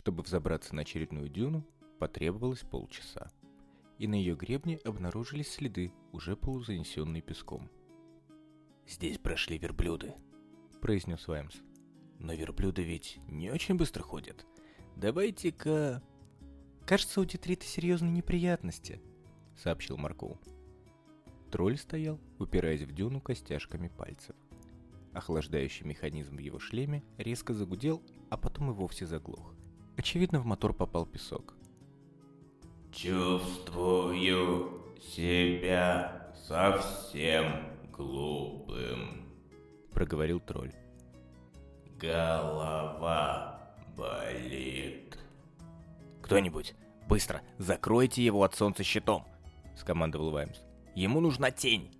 Чтобы взобраться на очередную дюну, потребовалось полчаса. И на ее гребне обнаружились следы, уже полузанесенные песком. «Здесь прошли верблюды», — произнес Ваймс. «Но верблюды ведь не очень быстро ходят. Давайте-ка...» «Кажется, у Детрита серьезные неприятности», — сообщил Маркоу. Тролль стоял, упираясь в дюну костяшками пальцев. Охлаждающий механизм в его шлеме резко загудел, а потом и вовсе заглох. Очевидно, в мотор попал песок. «Чувствую себя совсем глупым», — проговорил тролль. «Голова болит». «Кто-нибудь, быстро, закройте его от солнца щитом», — скомандовал Ваймс. «Ему нужна тень».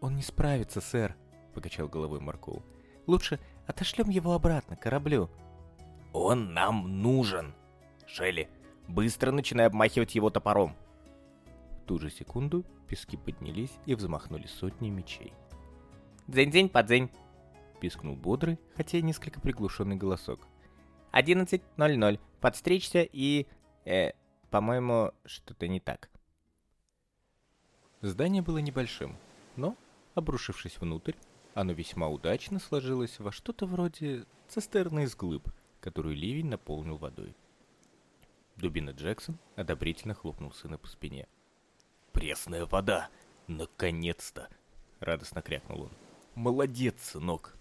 «Он не справится, сэр», — покачал головой Маркоу. «Лучше отошлем его обратно к кораблю». «Он нам нужен!» «Шелли, быстро начинай обмахивать его топором!» В ту же секунду пески поднялись и взмахнули сотни мечей. «Дзень-дзень, подзень!» — пискнул бодрый, хотя и несколько приглушенный голосок. «Одиннадцать ноль ноль. Подстричься и... Э, по-моему, что-то не так». Здание было небольшим, но, обрушившись внутрь, оно весьма удачно сложилось во что-то вроде цистерны из глыб, которую ливень наполнил водой. Дубина Джексон одобрительно хлопнул сына по спине. «Пресная вода! Наконец-то!» — радостно крякнул он. «Молодец, сынок!»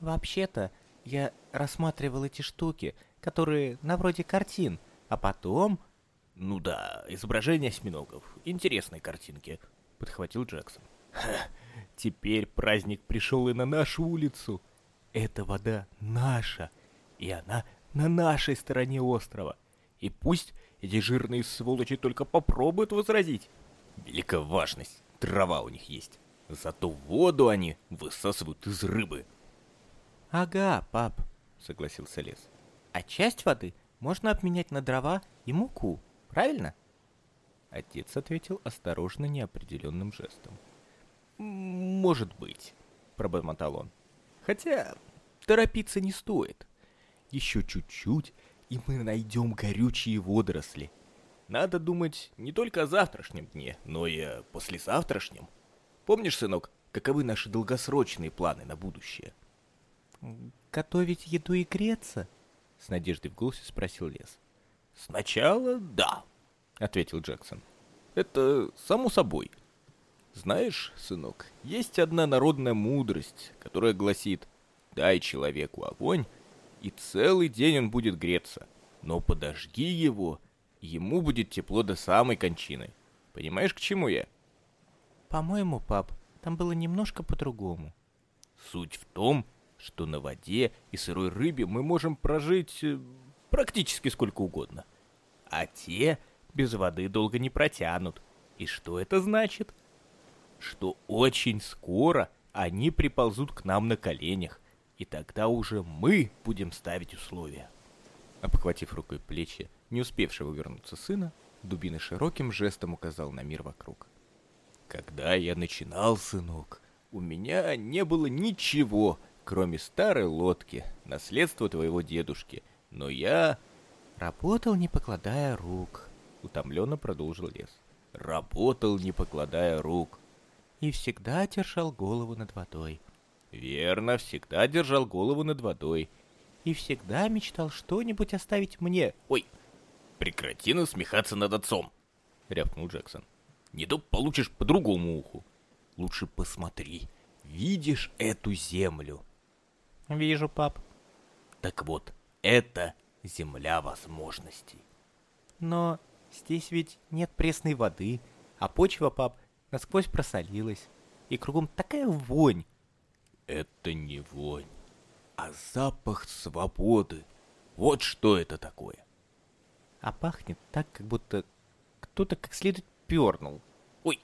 «Вообще-то, я рассматривал эти штуки, которые на вроде картин, а потом...» «Ну да, изображение осьминогов. Интересные картинки», — подхватил Джексон. «Ха, теперь праздник пришел и на нашу улицу. Эта вода наша, и она на нашей стороне острова. И пусть эти жирные сволочи только попробуют возразить. Велика важность, трава у них есть. Зато воду они высасывают из рыбы. «Ага, пап», — согласился Лес. «А часть воды можно обменять на дрова и муку, правильно?» Отец ответил осторожно неопределенным жестом. «Может быть», — пробормотал он. «Хотя торопиться не стоит. Еще чуть-чуть, и мы найдем горючие водоросли. Надо думать не только о завтрашнем дне, но и о послезавтрашнем. Помнишь, сынок, каковы наши долгосрочные планы на будущее?» «Готовить еду и греться?» — с надеждой в голосе спросил Лес. «Сначала да», — ответил Джексон. «Это само собой. Знаешь, сынок, есть одна народная мудрость, которая гласит «Дай человеку огонь, и целый день он будет греться, но подожги его, ему будет тепло до самой кончины». Понимаешь, к чему я?» «По-моему, пап, там было немножко по-другому». «Суть в том, что на воде и сырой рыбе мы можем прожить э, практически сколько угодно. А те без воды долго не протянут. И что это значит? Что очень скоро они приползут к нам на коленях, и тогда уже мы будем ставить условия. Обхватив рукой плечи, не успевшего вернуться сына, Дубина широким жестом указал на мир вокруг. «Когда я начинал, сынок, у меня не было ничего, кроме старой лодки, наследство твоего дедушки. Но я работал, не покладая рук, утомленно продолжил лес. Работал, не покладая рук. И всегда держал голову над водой. Верно, всегда держал голову над водой. И всегда мечтал что-нибудь оставить мне. Ой, прекрати насмехаться над отцом, рявкнул Джексон. Не то получишь по другому уху. Лучше посмотри, видишь эту землю? Вижу, пап. Так вот, это земля возможностей. Но здесь ведь нет пресной воды, а почва, пап, насквозь просолилась. И кругом такая вонь. Это не вонь, а запах свободы. Вот что это такое. А пахнет так, как будто кто-то как следует пернул. Ой!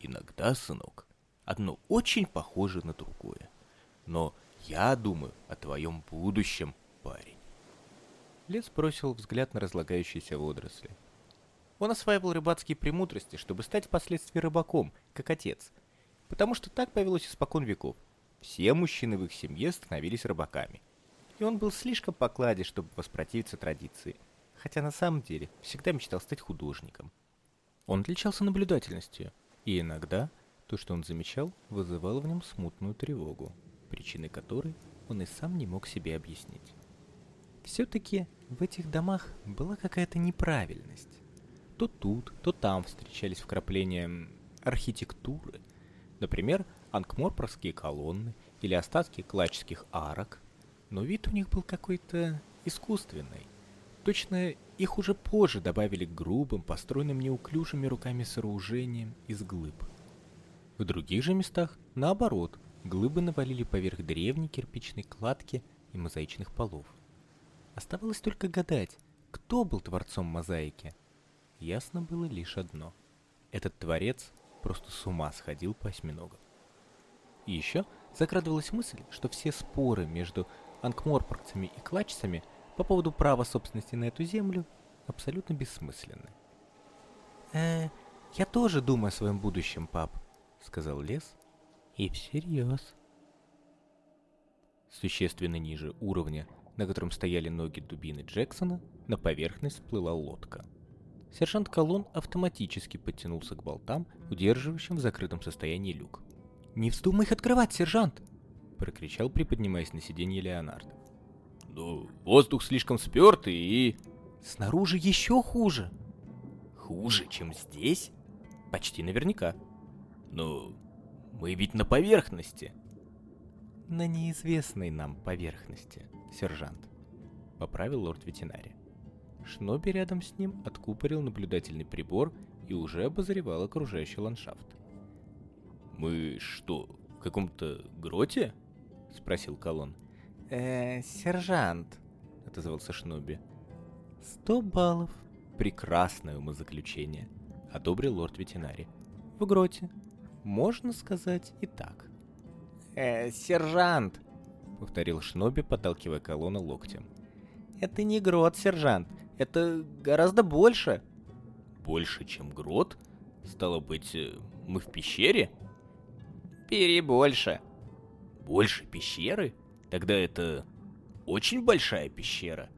Иногда, сынок, одно очень похоже на другое. Но я думаю о твоем будущем, парень. Лес бросил взгляд на разлагающиеся водоросли. Он осваивал рыбацкие премудрости, чтобы стать впоследствии рыбаком, как отец. Потому что так повелось испокон веков. Все мужчины в их семье становились рыбаками. и он был слишком покладе, чтобы воспротивиться традиции, хотя на самом деле всегда мечтал стать художником. Он отличался наблюдательностью, и иногда то, что он замечал, вызывало в нем смутную тревогу, причины которой он и сам не мог себе объяснить. Все-таки в этих домах была какая-то неправильность. То тут, то там встречались вкрапления архитектуры. Например, анкморпорские колонны или остатки клачских арок. Но вид у них был какой-то искусственный. Точно их уже позже добавили к грубым, построенным неуклюжими руками сооружениям из глыб. В других же местах, наоборот, глыбы навалили поверх древней кирпичной кладки и мозаичных полов. Оставалось только гадать, кто был творцом мозаики. Ясно было лишь одно. Этот творец просто с ума сходил по осьминогам. И еще закрадывалась мысль, что все споры между анкморпоргцами и клачцами – по поводу права собственности на эту землю абсолютно бессмысленны. «Э, я тоже думаю о своем будущем, пап», — сказал Лес. «И всерьез». Существенно ниже уровня, на котором стояли ноги дубины Джексона, на поверхность всплыла лодка. Сержант Колон автоматически подтянулся к болтам, удерживающим в закрытом состоянии люк. «Не вздумай их открывать, сержант!» — прокричал, приподнимаясь на сиденье Леонард. Ну, воздух слишком спертый и... Снаружи еще хуже. Хуже, чем здесь? Почти наверняка. Но мы ведь на поверхности. На неизвестной нам поверхности, сержант. Поправил лорд-ветеринарий. Шноби рядом с ним откупорил наблюдательный прибор и уже обозревал окружающий ландшафт. «Мы что, в каком-то гроте?» — спросил Колон. «Э, сержант», — отозвался Шноби. «Сто баллов. Прекрасное умозаключение», — одобрил лорд-ветеринарий. «В гроте. Можно сказать и так». «Э, сержант», — повторил Шноби, подталкивая колонну локтем. «Это не грот, сержант. Это гораздо больше». «Больше, чем грот? Стало быть, э, мы в пещере?» «Перебольше». «Больше пещеры?» Тогда это очень большая пещера.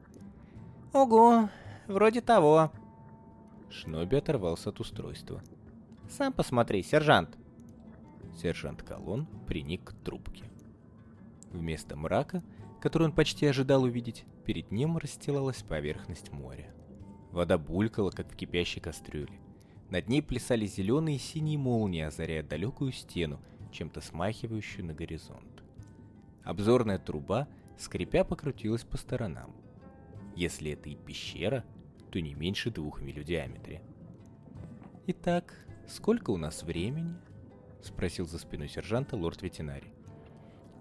Ого, вроде того. Шноби оторвался от устройства. Сам посмотри, сержант. Сержант Колон приник к трубке. Вместо мрака, который он почти ожидал увидеть, перед ним расстилалась поверхность моря. Вода булькала, как в кипящей кастрюле. Над ней плясали зеленые и синие молнии, озаряя далекую стену, чем-то смахивающую на горизонт. Обзорная труба, скрипя, покрутилась по сторонам. Если это и пещера, то не меньше двух миль в диаметре. «Итак, сколько у нас времени?» — спросил за спиной сержанта лорд-ветеринарий.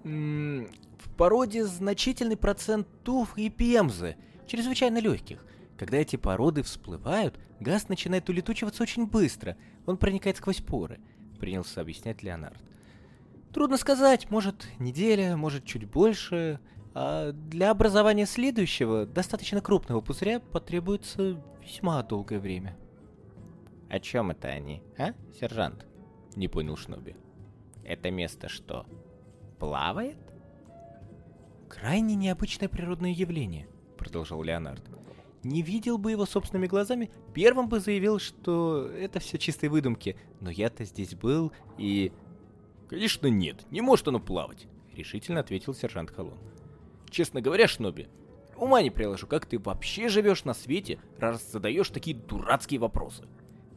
«В породе значительный процент туф и пемзы, чрезвычайно легких. Когда эти породы всплывают, газ начинает улетучиваться очень быстро, он проникает сквозь поры», — принялся объяснять Леонард. Трудно сказать, может неделя, может чуть больше. А для образования следующего, достаточно крупного пузыря, потребуется весьма долгое время. «О чем это они, а, сержант?» — не понял Шноби. «Это место что, плавает?» «Крайне необычное природное явление», — продолжал Леонард. «Не видел бы его собственными глазами, первым бы заявил, что это все чистые выдумки, но я-то здесь был и...» «Конечно нет, не может оно плавать», — решительно ответил сержант Колон. «Честно говоря, Шноби, ума не приложу, как ты вообще живешь на свете, раз задаешь такие дурацкие вопросы.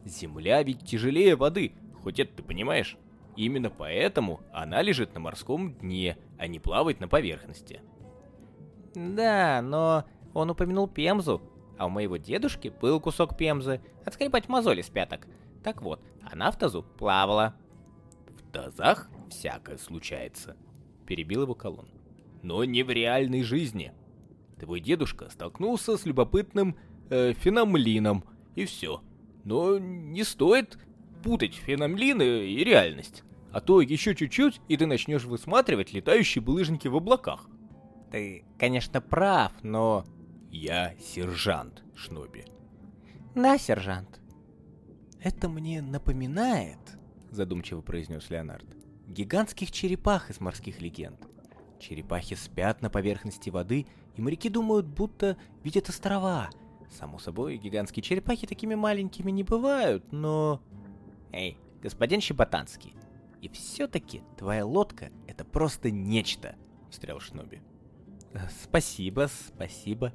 Земля ведь тяжелее воды, хоть это ты понимаешь. Именно поэтому она лежит на морском дне, а не плавает на поверхности». «Да, но он упомянул Пемзу, а у моего дедушки был кусок Пемзы, отскребать мозоли с пяток. Так вот, она в тазу плавала» тазах всякое случается», — перебил его колонн. «Но не в реальной жизни. Твой дедушка столкнулся с любопытным э, феномлином, и все. Но не стоит путать феномлины и реальность. А то еще чуть-чуть, и ты начнешь высматривать летающие булыжники в облаках. Ты, конечно, прав, но... Я сержант, Шноби. Да, сержант. Это мне напоминает задумчиво произнес Леонард. Гигантских черепах из морских легенд. Черепахи спят на поверхности воды, и моряки думают, будто видят острова. Само собой, гигантские черепахи такими маленькими не бывают, но... Эй, господин Щеботанский, и все-таки твоя лодка — это просто нечто, — встрял Шноби. «Э, спасибо, спасибо.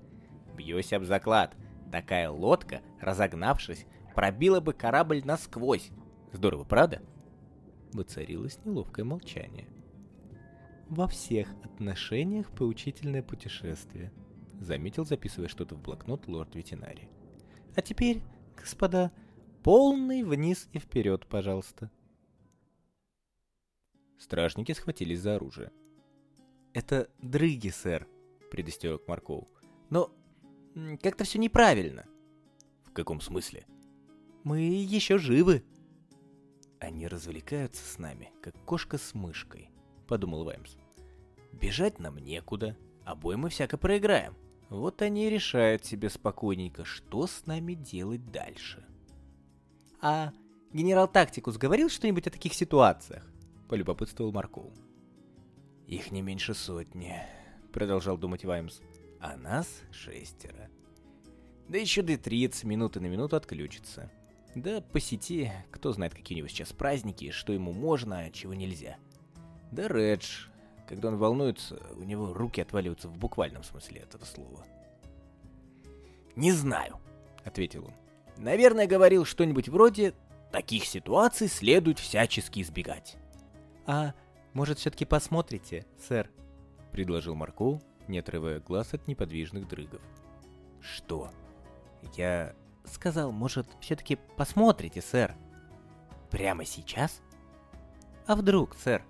Бьюсь об заклад. Такая лодка, разогнавшись, пробила бы корабль насквозь. Здорово, правда? Воцарилось неловкое молчание. Во всех отношениях поучительное путешествие, заметил, записывая что-то в блокнот лорд ветеринарий. А теперь, господа, полный вниз и вперед, пожалуйста. Стражники схватились за оружие. «Это дрыги, сэр», — предостерег Марков. «Но как-то все неправильно». «В каком смысле?» «Мы еще живы». «Они развлекаются с нами, как кошка с мышкой», — подумал Ваймс. «Бежать нам некуда, обоим мы всяко проиграем. Вот они и решают себе спокойненько, что с нами делать дальше». «А генерал Тактикус говорил что-нибудь о таких ситуациях?» — полюбопытствовал Марков. «Их не меньше сотни», — продолжал думать Ваймс. «А нас шестеро. Да еще до 30 минуты на минуту отключится. Да по сети, кто знает, какие у него сейчас праздники, что ему можно, а чего нельзя. Да Редж, когда он волнуется, у него руки отваливаются в буквальном смысле этого слова. «Не знаю», — ответил он. «Наверное, говорил что-нибудь вроде «таких ситуаций следует всячески избегать». «А может, все-таки посмотрите, сэр?» — предложил Марко, не отрывая глаз от неподвижных дрыгов. «Что?» «Я сказал, может, все-таки посмотрите, сэр?» «Прямо сейчас?» «А вдруг, сэр?»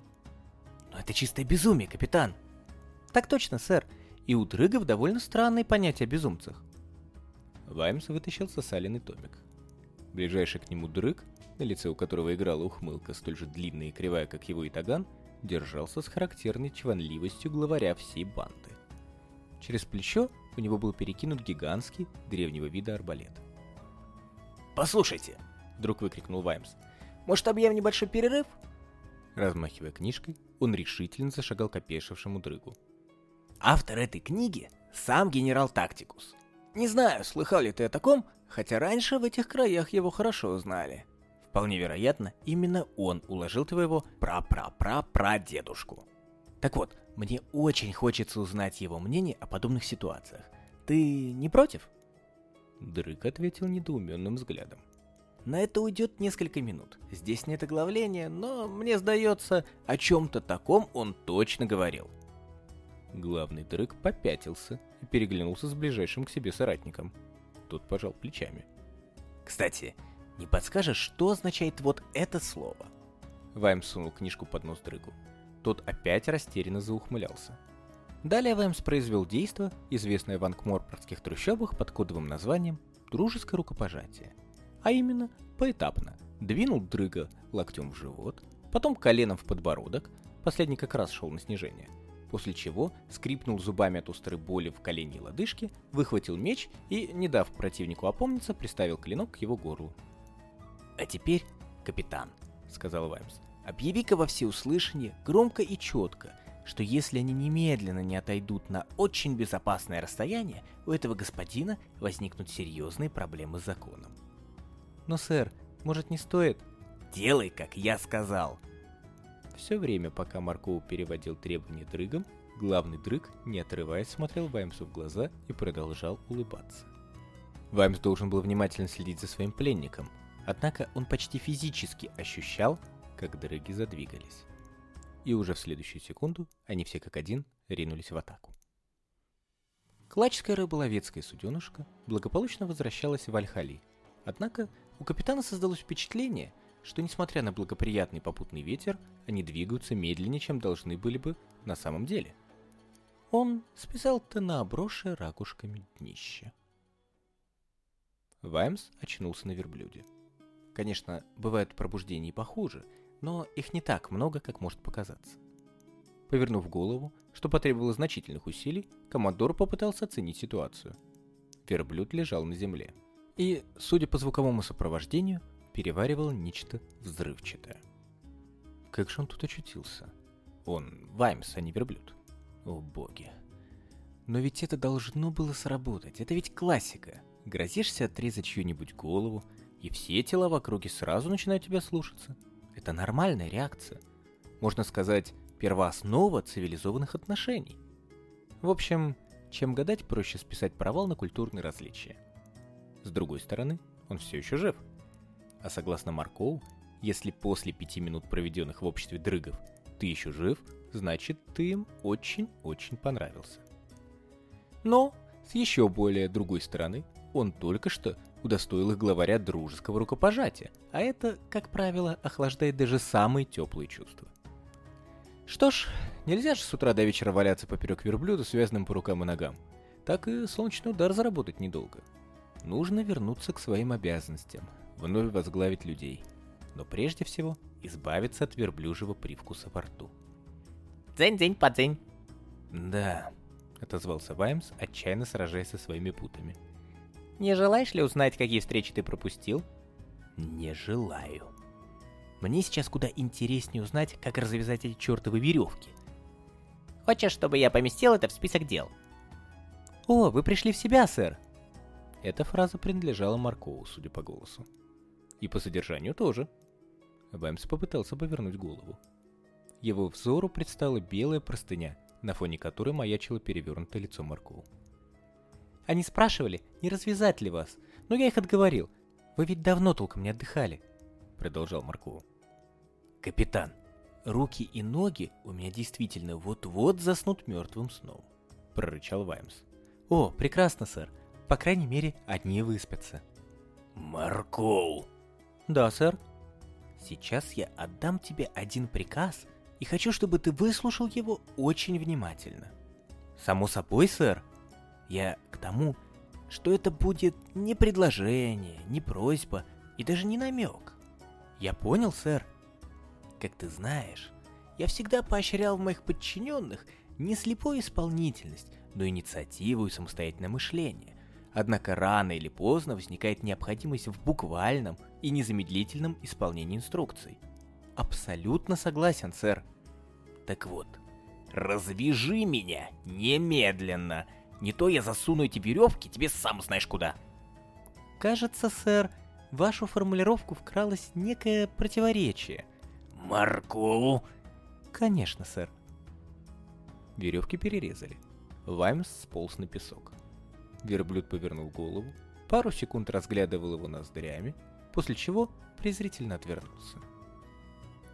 «Но это чистое безумие, капитан!» «Так точно, сэр. И у дрыгов довольно странные понятия о безумцах». Ваймс вытащил сосаленный томик. Ближайший к нему дрыг на лице у которого играла ухмылка, столь же длинная и кривая, как его итаган, держался с характерной чванливостью главаря всей банды. Через плечо у него был перекинут гигантский, древнего вида арбалет. «Послушайте!» — вдруг выкрикнул Ваймс. «Может, объявим небольшой перерыв?» Размахивая книжкой, он решительно зашагал к опешившему дрыгу. «Автор этой книги — сам генерал Тактикус. Не знаю, слыхал ли ты о таком, хотя раньше в этих краях его хорошо знали. Вполне вероятно, именно он уложил твоего пра-пра-пра-прадедушку. Так вот, мне очень хочется узнать его мнение о подобных ситуациях. Ты не против? Дрык ответил недоуменным взглядом. На это уйдет несколько минут. Здесь нет оглавления, но мне сдается, о чем-то таком он точно говорил. Главный дрык попятился и переглянулся с ближайшим к себе соратником. Тот пожал плечами. Кстати, не подскажешь, что означает вот это слово?» Ваймс сунул книжку под нос Дрыгу. Тот опять растерянно заухмылялся. Далее Ваймс произвел действо, известное в анкморпорских трущобах под кодовым названием «дружеское рукопожатие». А именно, поэтапно. Двинул Дрыга локтем в живот, потом коленом в подбородок, последний как раз шел на снижение, после чего скрипнул зубами от острой боли в колене и лодыжке, выхватил меч и, не дав противнику опомниться, приставил клинок к его горлу. «А теперь, капитан», — сказал Ваймс, — «объяви-ка во всеуслышание, громко и четко, что если они немедленно не отойдут на очень безопасное расстояние, у этого господина возникнут серьезные проблемы с законом». «Но, сэр, может, не стоит?» «Делай, как я сказал!» Все время, пока Марков переводил требования дрыгам, главный дрыг, не отрываясь, смотрел Ваймсу в глаза и продолжал улыбаться. Ваймс должен был внимательно следить за своим пленником, Однако он почти физически ощущал, как дороги задвигались. И уже в следующую секунду они все как один ринулись в атаку. Клачская рыболовецкая суденышка благополучно возвращалась в Альхали. Однако у капитана создалось впечатление, что несмотря на благоприятный попутный ветер, они двигаются медленнее, чем должны были бы на самом деле. Он списал-то на обросшее ракушками днище. Ваймс очнулся на верблюде. Конечно, бывают пробуждения и похуже, но их не так много, как может показаться. Повернув голову, что потребовало значительных усилий, командор попытался оценить ситуацию. Верблюд лежал на земле. И, судя по звуковому сопровождению, переваривал нечто взрывчатое. Как же он тут очутился? Он Ваймс, а не верблюд. О боги. Но ведь это должно было сработать. Это ведь классика. Грозишься отрезать чью-нибудь голову, и все тела в округе сразу начинают тебя слушаться. Это нормальная реакция. Можно сказать, первооснова цивилизованных отношений. В общем, чем гадать, проще списать провал на культурные различия. С другой стороны, он все еще жив. А согласно Маркову, если после пяти минут, проведенных в обществе дрыгов, ты еще жив, значит, ты им очень-очень понравился. Но, с еще более другой стороны, он только что удостоил их главаря дружеского рукопожатия, а это, как правило, охлаждает даже самые теплые чувства. Что ж, нельзя же с утра до вечера валяться поперек верблюда, связанным по рукам и ногам. Так и солнечный удар заработать недолго. Нужно вернуться к своим обязанностям, вновь возглавить людей. Но прежде всего, избавиться от верблюжьего привкуса во рту. «Дзень-дзень, подзень!» «Да», — отозвался Ваймс, отчаянно сражаясь со своими путами. «Не желаешь ли узнать, какие встречи ты пропустил?» «Не желаю. Мне сейчас куда интереснее узнать, как развязать эти чертовы веревки». «Хочешь, чтобы я поместил это в список дел?» «О, вы пришли в себя, сэр!» Эта фраза принадлежала Маркову, судя по голосу. И по содержанию тоже. Ваймс попытался повернуть голову. Его взору предстала белая простыня, на фоне которой маячило перевернутое лицо Маркова. «Они спрашивали, не развязать ли вас, но я их отговорил. Вы ведь давно толком не отдыхали», — продолжал Марков. «Капитан, руки и ноги у меня действительно вот-вот заснут мертвым сном», — прорычал Ваймс. «О, прекрасно, сэр. По крайней мере, одни выспятся». Марков. «Да, сэр». «Сейчас я отдам тебе один приказ, и хочу, чтобы ты выслушал его очень внимательно». «Само собой, сэр. Я к тому, что это будет не предложение, не просьба и даже не намек. Я понял, сэр. Как ты знаешь, я всегда поощрял в моих подчиненных не слепую исполнительность, но инициативу и самостоятельное мышление. Однако рано или поздно возникает необходимость в буквальном и незамедлительном исполнении инструкций. Абсолютно согласен, сэр. Так вот, развяжи меня немедленно. Не то я засуну эти веревки тебе сам знаешь куда. Кажется, сэр, в вашу формулировку вкралось некое противоречие. Марков. Конечно, сэр. Веревки перерезали. Ваймс сполз на песок. Верблюд повернул голову, пару секунд разглядывал его ноздрями, после чего презрительно отвернулся.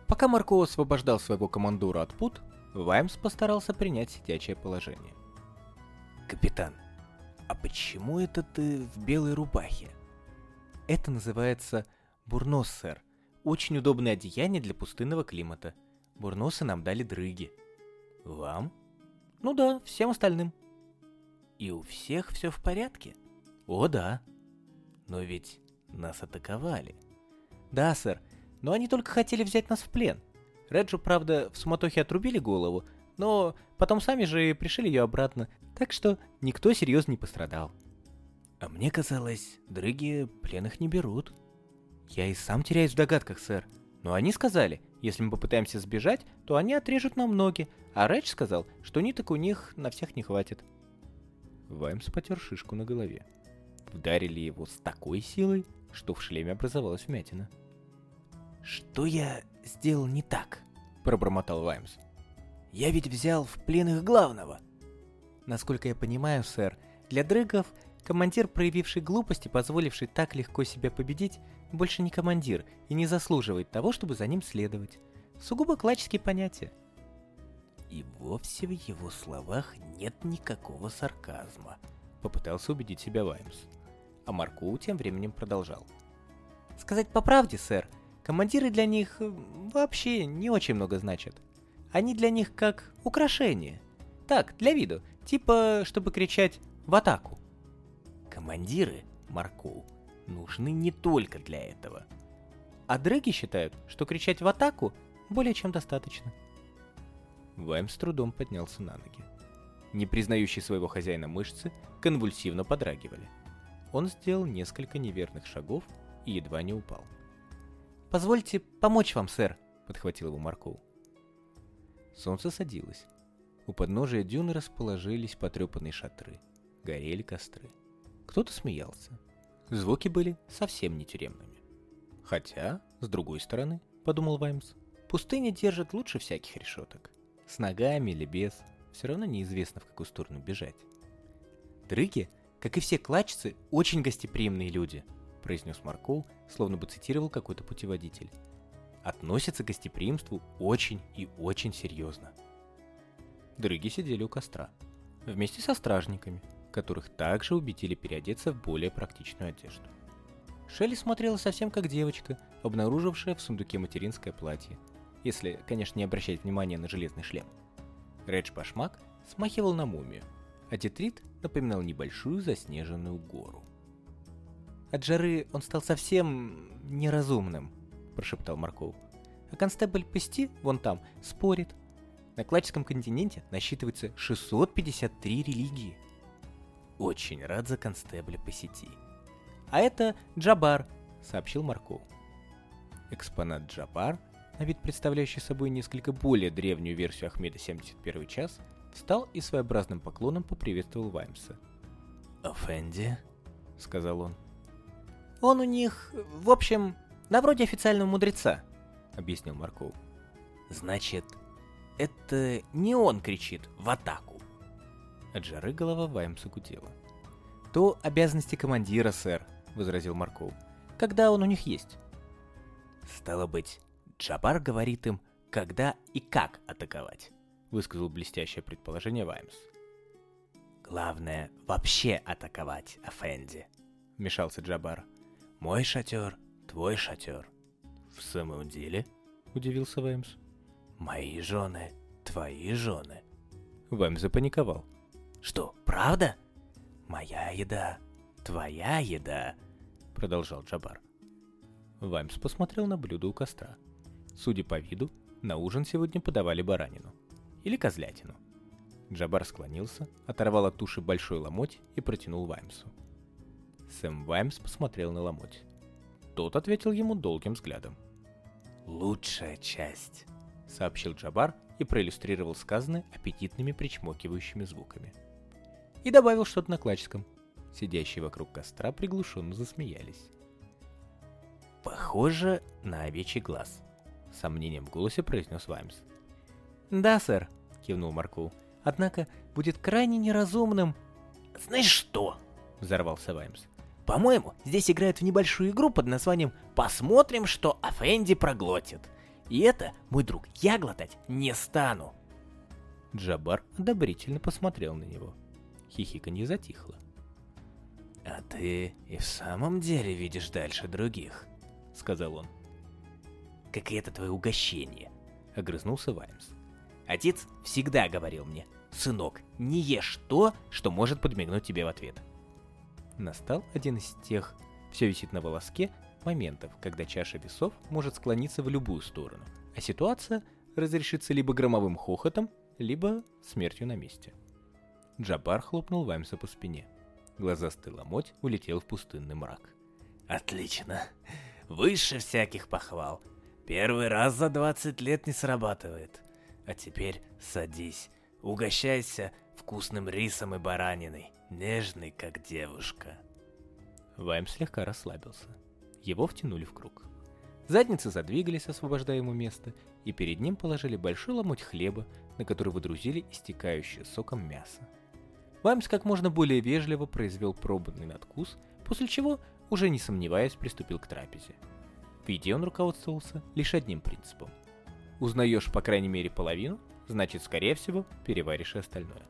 Пока Марко освобождал своего командора от пут, Ваймс постарался принять сидячее положение. «Капитан, а почему это ты в белой рубахе?» «Это называется бурнос, сэр. Очень удобное одеяние для пустынного климата. Бурносы нам дали дрыги». «Вам?» «Ну да, всем остальным». И у всех все в порядке? О, да. Но ведь нас атаковали. Да, сэр, но они только хотели взять нас в плен. Реджу, правда, в суматохе отрубили голову, но потом сами же пришили ее обратно, так что никто серьезно не пострадал. А мне казалось, дрыги пленных не берут. Я и сам теряюсь в догадках, сэр. Но они сказали, если мы попытаемся сбежать, то они отрежут нам ноги, а Редж сказал, что ниток у них на всех не хватит. Ваймс потер шишку на голове. Вдарили его с такой силой, что в шлеме образовалась вмятина. «Что я сделал не так?» – пробормотал Ваймс. «Я ведь взял в плен их главного!» «Насколько я понимаю, сэр, для дрыгов командир, проявивший глупость и позволивший так легко себя победить, больше не командир и не заслуживает того, чтобы за ним следовать. Сугубо клаческие понятия. И вовсе в его словах нет никакого сарказма. Попытался убедить себя Ваймс. А Марку тем временем продолжал. Сказать по правде, сэр, командиры для них э, вообще не очень много значат. Они для них как украшение. Так, для виду. Типа, чтобы кричать «в атаку». Командиры, Марку, нужны не только для этого. А дрыги считают, что кричать в атаку более чем достаточно. Вайм с трудом поднялся на ноги. Не признающие своего хозяина мышцы конвульсивно подрагивали. Он сделал несколько неверных шагов и едва не упал. «Позвольте помочь вам, сэр», — подхватил его Марков. Солнце садилось. У подножия дюны расположились потрепанные шатры. Горели костры. Кто-то смеялся. Звуки были совсем не тюремными. Хотя, с другой стороны, подумал Ваймс, пустыня держит лучше всяких решеток. С ногами или без, все равно неизвестно, в какую сторону бежать. Дрыги, как и все клачцы, очень гостеприимные люди, произнес Марков, словно бы цитировал какой-то путеводитель. Относятся к гостеприимству очень и очень серьезно. Дрыги сидели у костра, вместе со стражниками, которых также убедили переодеться в более практичную одежду. Шелли смотрела совсем как девочка, обнаружившая в сундуке материнское платье, если, конечно, не обращать внимания на железный шлем. Редж Башмак смахивал на мумию, а Тетрит напоминал небольшую заснеженную гору. «От жары он стал совсем неразумным», – прошептал Марков. «А констебль Пести, вон там, спорит. На Клачском континенте насчитывается 653 религии». «Очень рад за констебля Песети». «А это Джабар», – сообщил Марков. Экспонат Джабар, на вид представляющий собой несколько более древнюю версию Ахмеда 71 час, встал и своеобразным поклоном поприветствовал Ваймса. «Офенди?» — сказал он. «Он у них, в общем, на вроде официального мудреца», — объяснил Марков. «Значит, это не он кричит в атаку». От жары голова Ваймса гудела. «То обязанности командира, сэр», — возразил Марков. «Когда он у них есть?» «Стало быть, Джабар говорит им, когда и как атаковать», — высказал блестящее предположение Ваймс. «Главное, вообще атаковать, Афенди», — вмешался Джабар. «Мой шатер, твой шатер». «В самом деле?» — удивился Ваймс. «Мои жены, твои жены». Ваймс запаниковал. «Что, правда? Моя еда, твоя еда», — продолжал Джабар. Ваймс посмотрел на блюдо у костра. Судя по виду, на ужин сегодня подавали баранину. Или козлятину. Джабар склонился, оторвал от туши большой ломоть и протянул Ваймсу. Сэм Ваймс посмотрел на ломоть. Тот ответил ему долгим взглядом. «Лучшая часть», — сообщил Джабар и проиллюстрировал сказанное аппетитными причмокивающими звуками. И добавил что-то на клачском. Сидящие вокруг костра приглушенно засмеялись. «Похоже на овечий глаз», — сомнением в голосе произнес Ваймс. «Да, сэр», — кивнул Марку. «Однако будет крайне неразумным...» «Знаешь что?» — взорвался Ваймс. «По-моему, здесь играют в небольшую игру под названием «Посмотрим, что Афенди проглотит». И это, мой друг, я глотать не стану». Джабар одобрительно посмотрел на него. Хихиканье затихло. «А ты и в самом деле видишь дальше других», — сказал он. «Как и это твое угощение», — огрызнулся Ваймс. «Отец всегда говорил мне, сынок, не ешь то, что может подмигнуть тебе в ответ». Настал один из тех, все висит на волоске, моментов, когда чаша весов может склониться в любую сторону, а ситуация разрешится либо громовым хохотом, либо смертью на месте. Джабар хлопнул Ваймса по спине. Глазастый ломоть улетел в пустынный мрак. «Отлично. Выше всяких похвал. Первый раз за 20 лет не срабатывает. А теперь садись, угощайся вкусным рисом и бараниной, нежный, как девушка». Вайм слегка расслабился. Его втянули в круг. Задницы задвигались, освобождая ему место, и перед ним положили большой ломоть хлеба, на который выдрузили истекающее соком мясо. Ваймс как можно более вежливо произвел пробный надкус, после чего, уже не сомневаясь, приступил к трапезе. В еде он руководствовался лишь одним принципом. Узнаешь по крайней мере половину, значит, скорее всего, переваришь и остальное.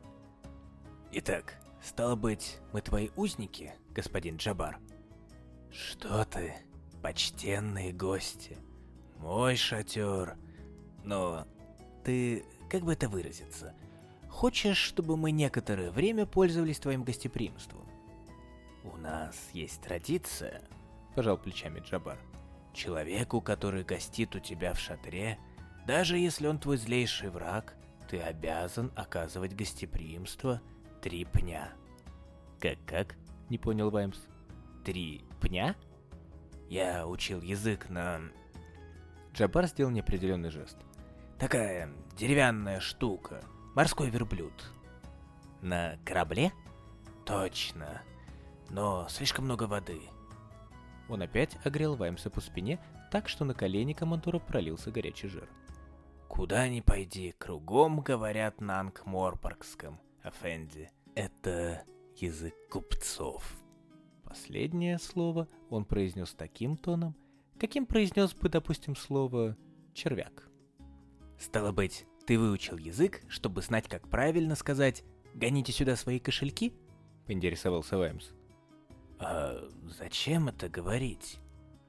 «Итак, стало быть, мы твои узники, господин Джабар?» «Что ты, почтенные гости, мой шатер. Но ты, как бы это выразиться, хочешь, чтобы мы некоторое время пользовались твоим гостеприимством?» «У нас есть традиция», — пожал плечами Джабар. «Человеку, который гостит у тебя в шатре, даже если он твой злейший враг, ты обязан оказывать гостеприимство три пня». «Как-как?» — не понял Ваймс. «Три пня?» Я учил язык на... Джабар сделал неопределенный жест. Такая деревянная штука. морской верблюд. На корабле? Точно. Но слишком много воды. Он опять огрел Ваймса по спине, так что на колени командора пролился горячий жир. Куда ни пойди, кругом говорят на Ангморпоргском, Афенди. Это язык купцов. Последнее слово он произнес таким тоном, каким произнес бы, допустим, слово «червяк». Стало быть, ты выучил язык, чтобы знать, как правильно сказать «гоните сюда свои кошельки»? Поинтересовался Ваймс. А зачем это говорить?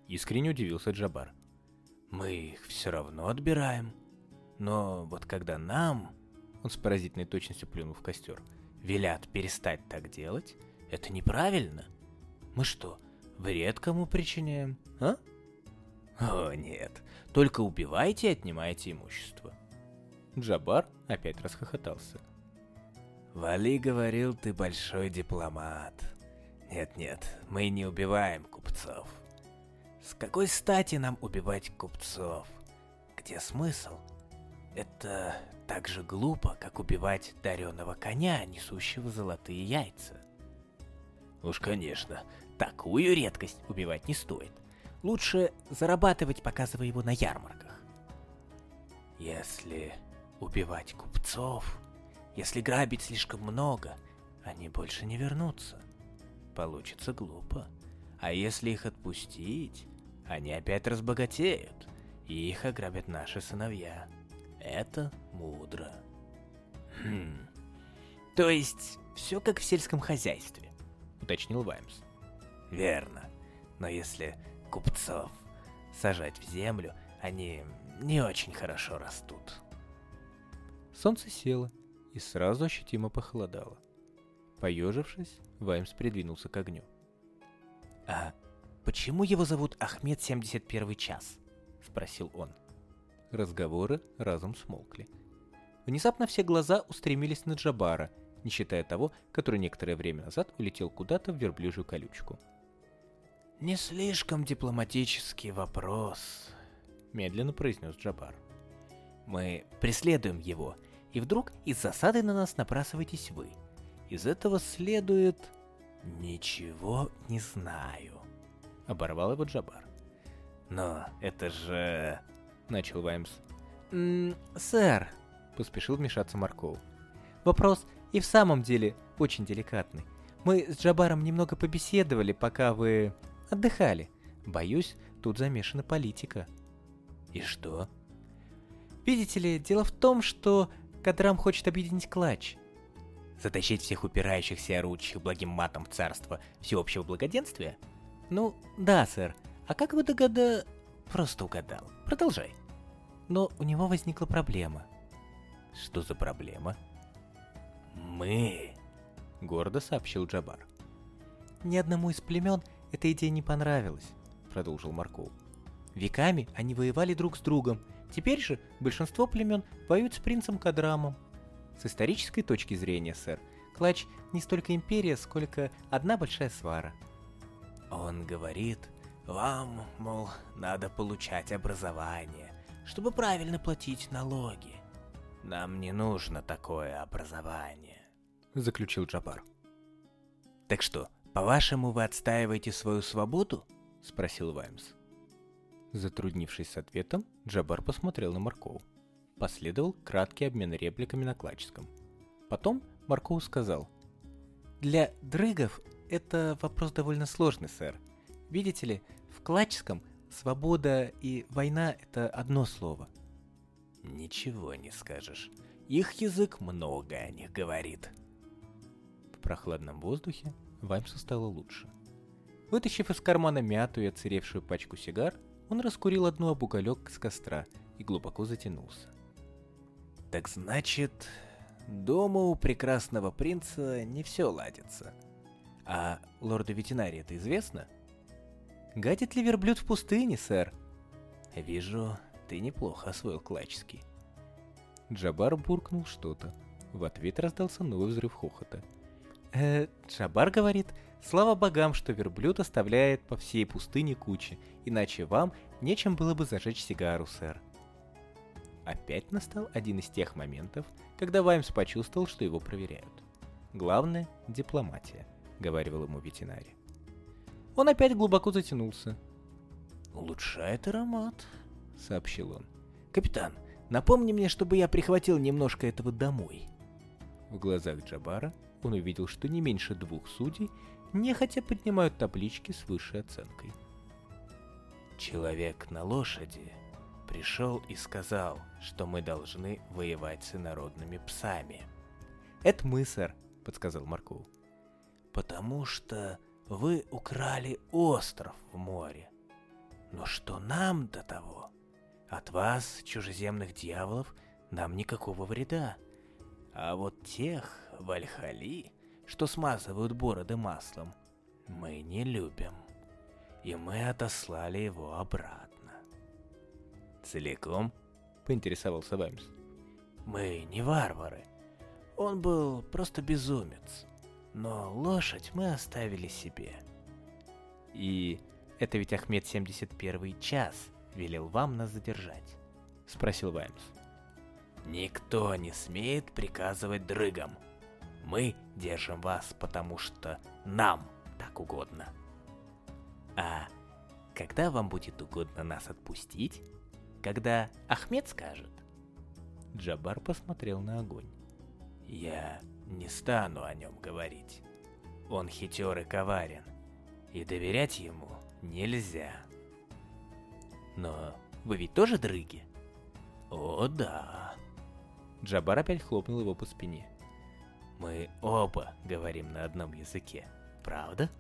Искренне удивился Джабар. Мы их все равно отбираем. Но вот когда нам, он с поразительной точностью плюнул в костер, велят перестать так делать, это неправильно. Мы что, вред кому причиняем, а? О, нет, только убивайте и отнимайте имущество. Джабар опять расхохотался. Вали говорил, ты большой дипломат. Нет-нет, мы не убиваем купцов. С какой стати нам убивать купцов? Где смысл? Это так же глупо, как убивать дареного коня, несущего золотые яйца. Уж, конечно, такую редкость убивать не стоит. Лучше зарабатывать, показывая его на ярмарках. Если убивать купцов, если грабить слишком много, они больше не вернутся. Получится глупо. А если их отпустить, они опять разбогатеют, и их ограбят наши сыновья. Это мудро. Хм. То есть, все как в сельском хозяйстве, уточнил Ваймс. Верно. Но если купцов сажать в землю, они не очень хорошо растут. Солнце село и сразу ощутимо похолодало. Поежившись, Ваймс придвинулся к огню. «А почему его зовут Ахмед 71 час?» — спросил он. Разговоры разом смолкли. Внезапно все глаза устремились на Джабара, не считая того, который некоторое время назад улетел куда-то в верблюжью колючку. «Не слишком дипломатический вопрос», — медленно произнес Джабар. «Мы преследуем его, и вдруг из засады на нас набрасываетесь вы. Из этого следует...» «Ничего не знаю», — оборвал его Джабар. «Но это же...» — начал Ваймс. «Ммм, сэр», — поспешил вмешаться Марков. «Вопрос и в самом деле очень деликатный. Мы с Джабаром немного побеседовали, пока вы отдыхали. Боюсь, тут замешана политика». «И что?» «Видите ли, дело в том, что Кадрам хочет объединить клатч. Затащить всех упирающихся и орущих благим матом в царство всеобщего благоденствия? Ну, да, сэр. А как вы догада... Просто угадал. Продолжай. Но у него возникла проблема. Что за проблема? Мы, гордо сообщил Джабар. Ни одному из племен эта идея не понравилась, продолжил Марков. Веками они воевали друг с другом. Теперь же большинство племен воюют с принцем Кадрамом. С исторической точки зрения, сэр, Клач не столько империя, сколько одна большая свара. Он говорит, вам, мол, надо получать образование, чтобы правильно платить налоги. Нам не нужно такое образование, заключил Джабар. Так что, по-вашему, вы отстаиваете свою свободу? спросил Ваймс. Затруднившись с ответом, Джабар посмотрел на Маркову. Последовал краткий обмен репликами на клачском. Потом Марков сказал. «Для дрыгов это вопрос довольно сложный, сэр. Видите ли, в клачском свобода и война — это одно слово». «Ничего не скажешь. Их язык много о них говорит». В прохладном воздухе Ваймсу стало лучше. Вытащив из кармана мятую и отсыревшую пачку сигар, он раскурил одну об уголек с костра и глубоко затянулся. Так значит, дома у прекрасного принца не все ладится. А лорду ветеринарии это известно? Гадит ли верблюд в пустыне, сэр? Вижу, ты неплохо освоил клачский. Джабар буркнул что-то. В ответ раздался новый взрыв хохота. Э, Джабар говорит, слава богам, что верблюд оставляет по всей пустыне кучи, иначе вам нечем было бы зажечь сигару, сэр. Опять настал один из тех моментов, когда Ваймс почувствовал, что его проверяют. Главное — дипломатия, — говорил ему ветеринарий. Он опять глубоко затянулся. «Улучшает аромат», — сообщил он. «Капитан, напомни мне, чтобы я прихватил немножко этого домой». В глазах Джабара он увидел, что не меньше двух судей нехотя поднимают таблички с высшей оценкой. «Человек на лошади пришел и сказал, что мы должны воевать с инородными псами». «Это мы, сэр», — подсказал Марков. «Потому что вы украли остров в море. Но что нам до того? От вас, чужеземных дьяволов, нам никакого вреда. А вот тех, вальхали, что смазывают бороды маслом, мы не любим. И мы отослали его обратно. Целиком? Поинтересовался Ваймс. Мы не варвары. Он был просто безумец. Но лошадь мы оставили себе. И это ведь Ахмед 71 час велел вам нас задержать? Спросил Ваймс. Никто не смеет приказывать дрыгам. Мы держим вас, потому что нам так угодно. А когда вам будет угодно нас отпустить? Когда Ахмед скажет? Джабар посмотрел на огонь. Я не стану о нем говорить. Он хитер и коварен, и доверять ему нельзя. Но вы ведь тоже дрыги? О, да. Джабар опять хлопнул его по спине. Мы оба говорим на одном языке, правда?